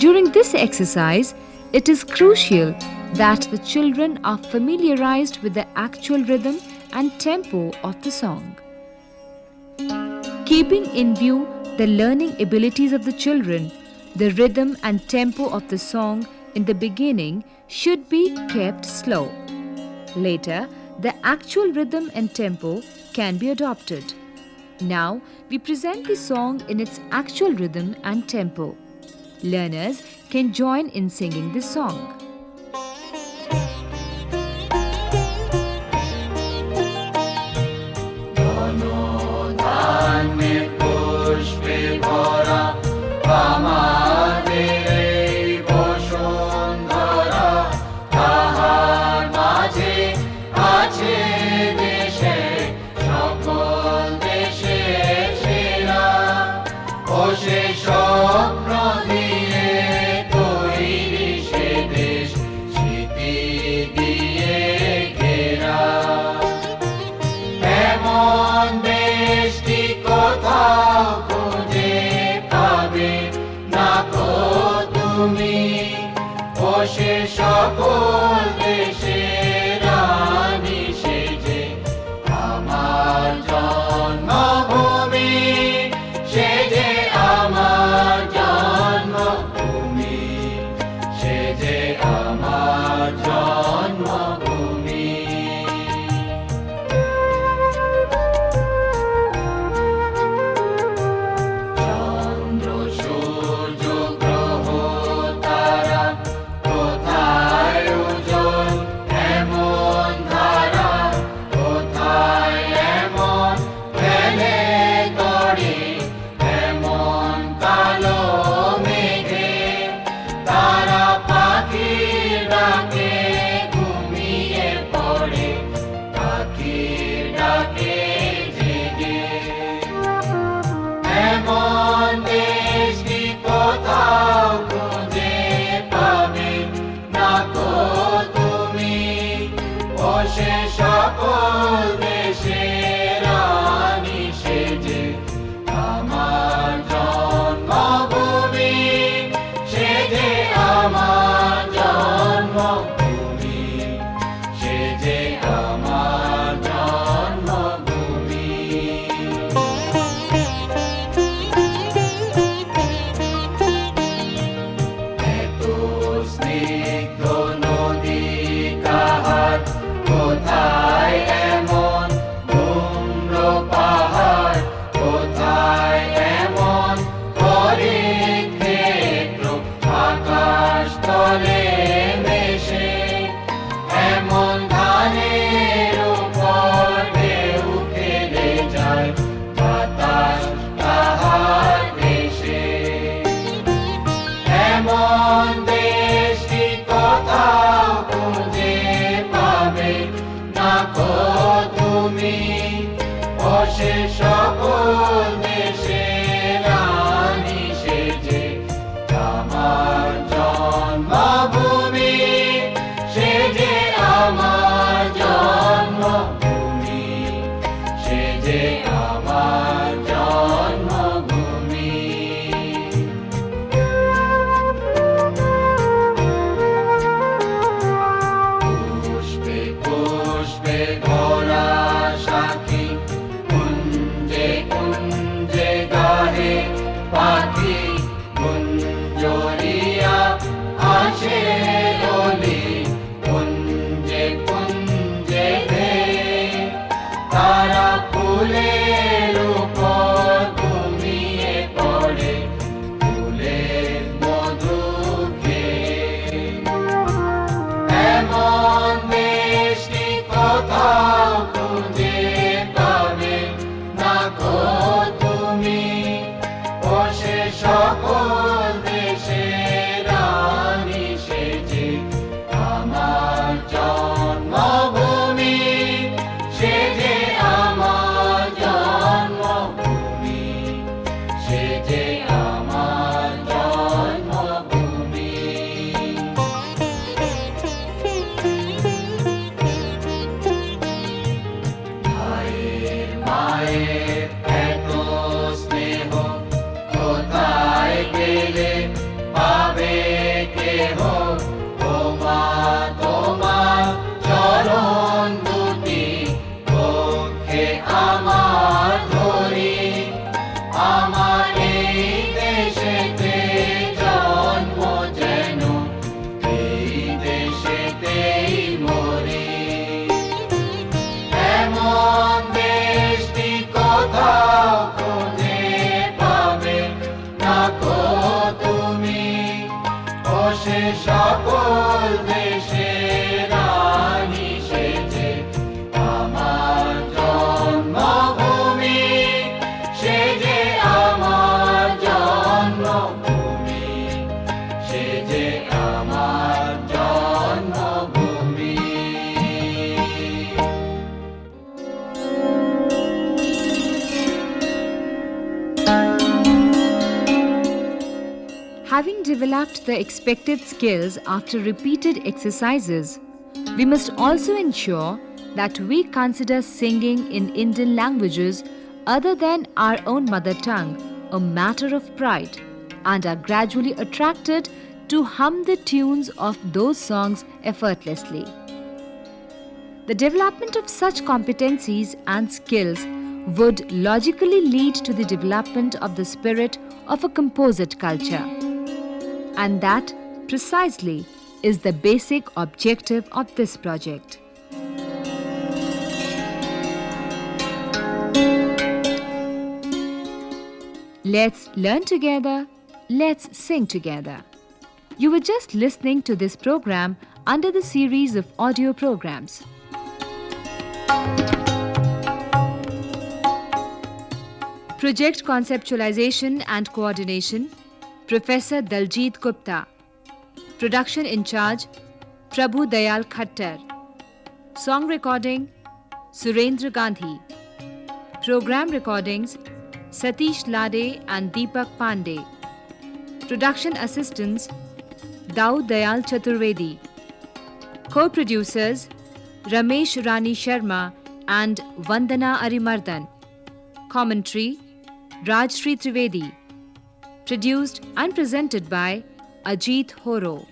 During this exercise, it is crucial that the children are familiarized with the actual rhythm and tempo of the song. Keeping in view the learning abilities of the children, the rhythm and tempo of the song in the beginning should be kept slow. Later, the actual rhythm and tempo can be adopted. Now, we present the song in its actual rhythm and tempo. Learners can join in singing this song. On the সে যে আমার জন্মভূমি Having developed the expected skills after repeated exercises, we must also ensure that we consider singing in Indian languages other than our own mother tongue a matter of pride and are gradually attracted to hum the tunes of those songs effortlessly. The development of such competencies and skills would logically lead to the development of the spirit of a composite culture. And that precisely is the basic objective of this project. Let's learn together, let's sing together. You were just listening to this program under the series of audio programs. Project Conceptualization and Coordination Professor Daljit Gupta. Production in charge Prabhu Dayal Khattar. Song recording Surendra Gandhi. Program recordings Satish Lade and Deepak Pandey. Production assistants Daud Dayal Chaturvedi. Co-producers Ramesh Rani Sharma and Vandana Arimardan. Commentary Rajshri Trivedi. Produced and presented by Ajit Horo.